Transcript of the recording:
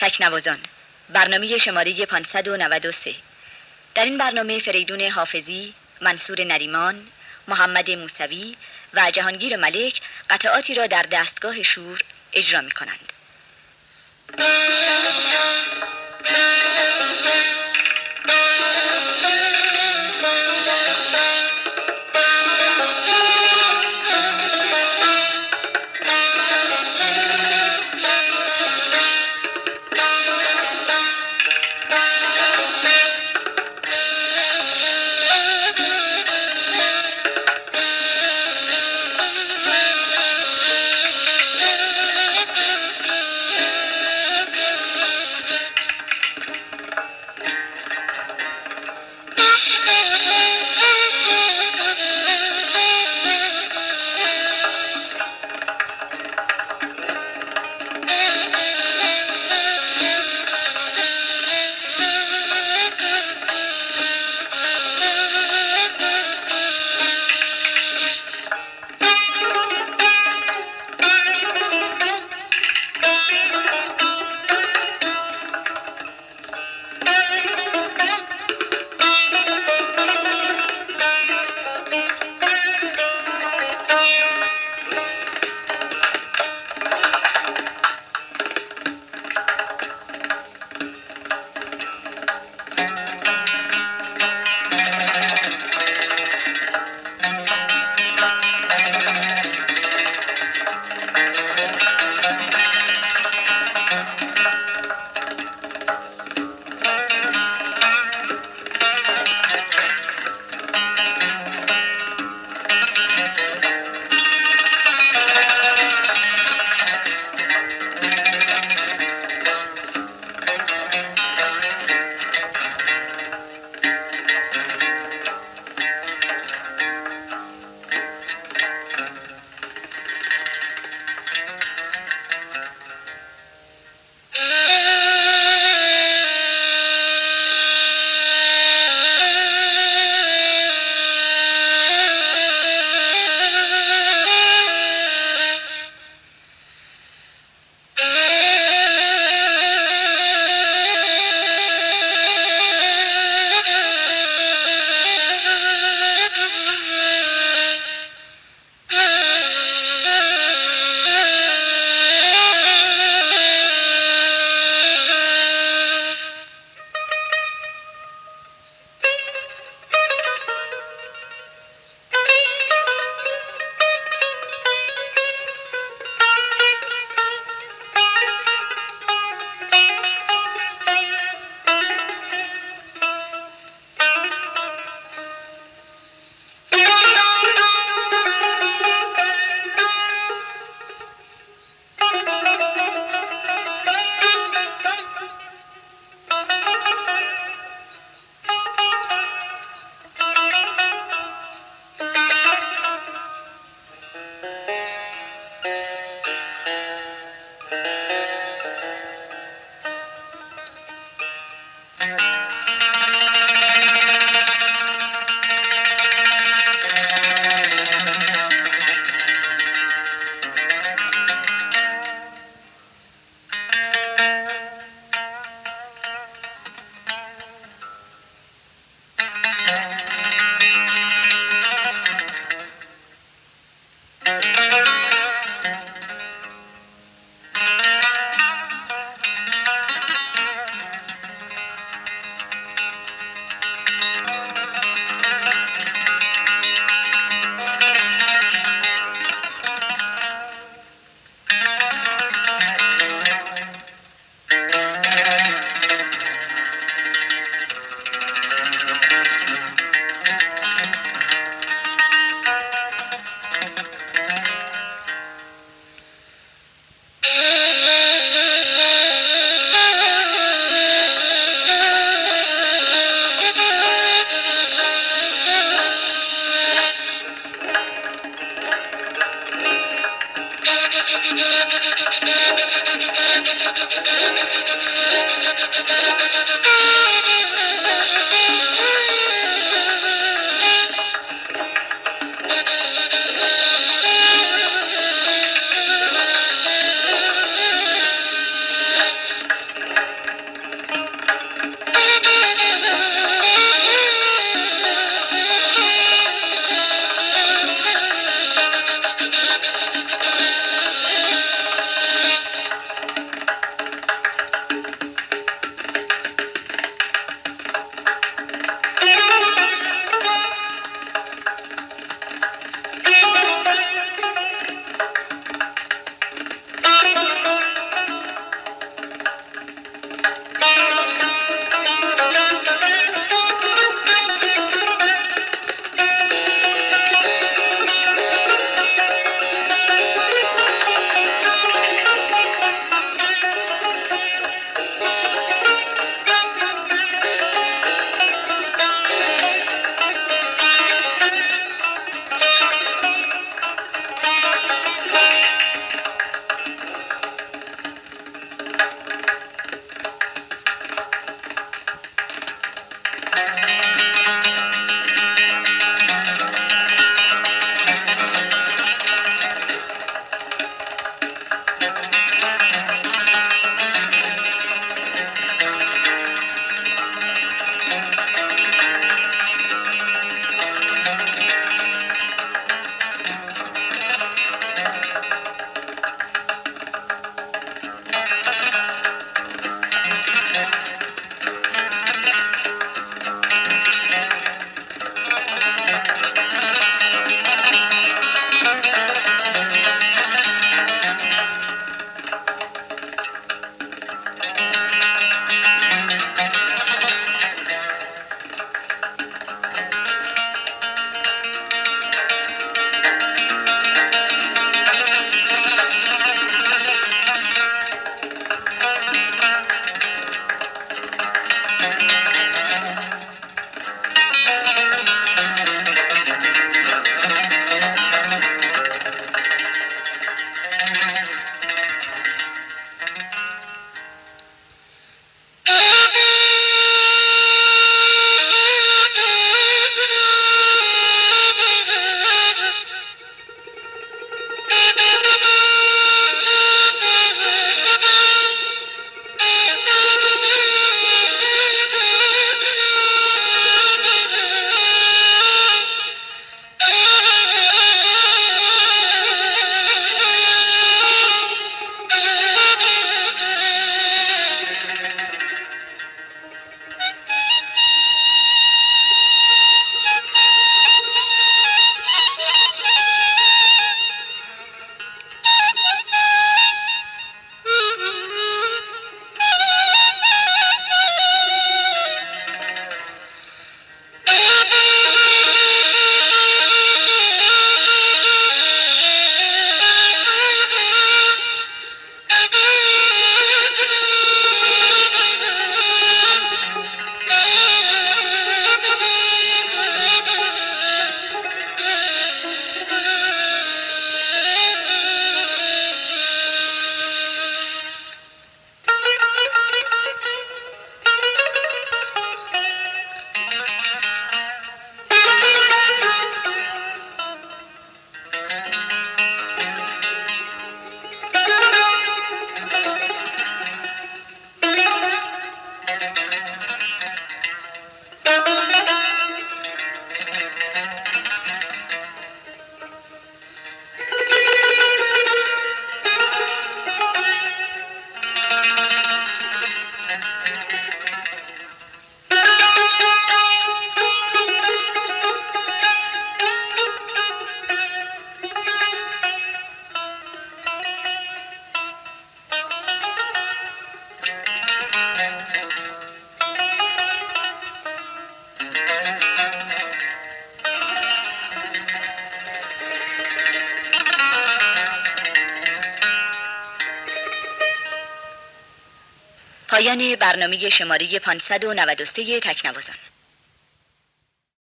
تکنوازان برنامه شماره 593 در این برنامه فریدون حافظی، منصور نریمان، محمد موسوی و جهانگیر ملک قطعاتی را در دستگاه شور اجرا می کنند. Thank you. پایان برنامه شماره 593 تکنوازان.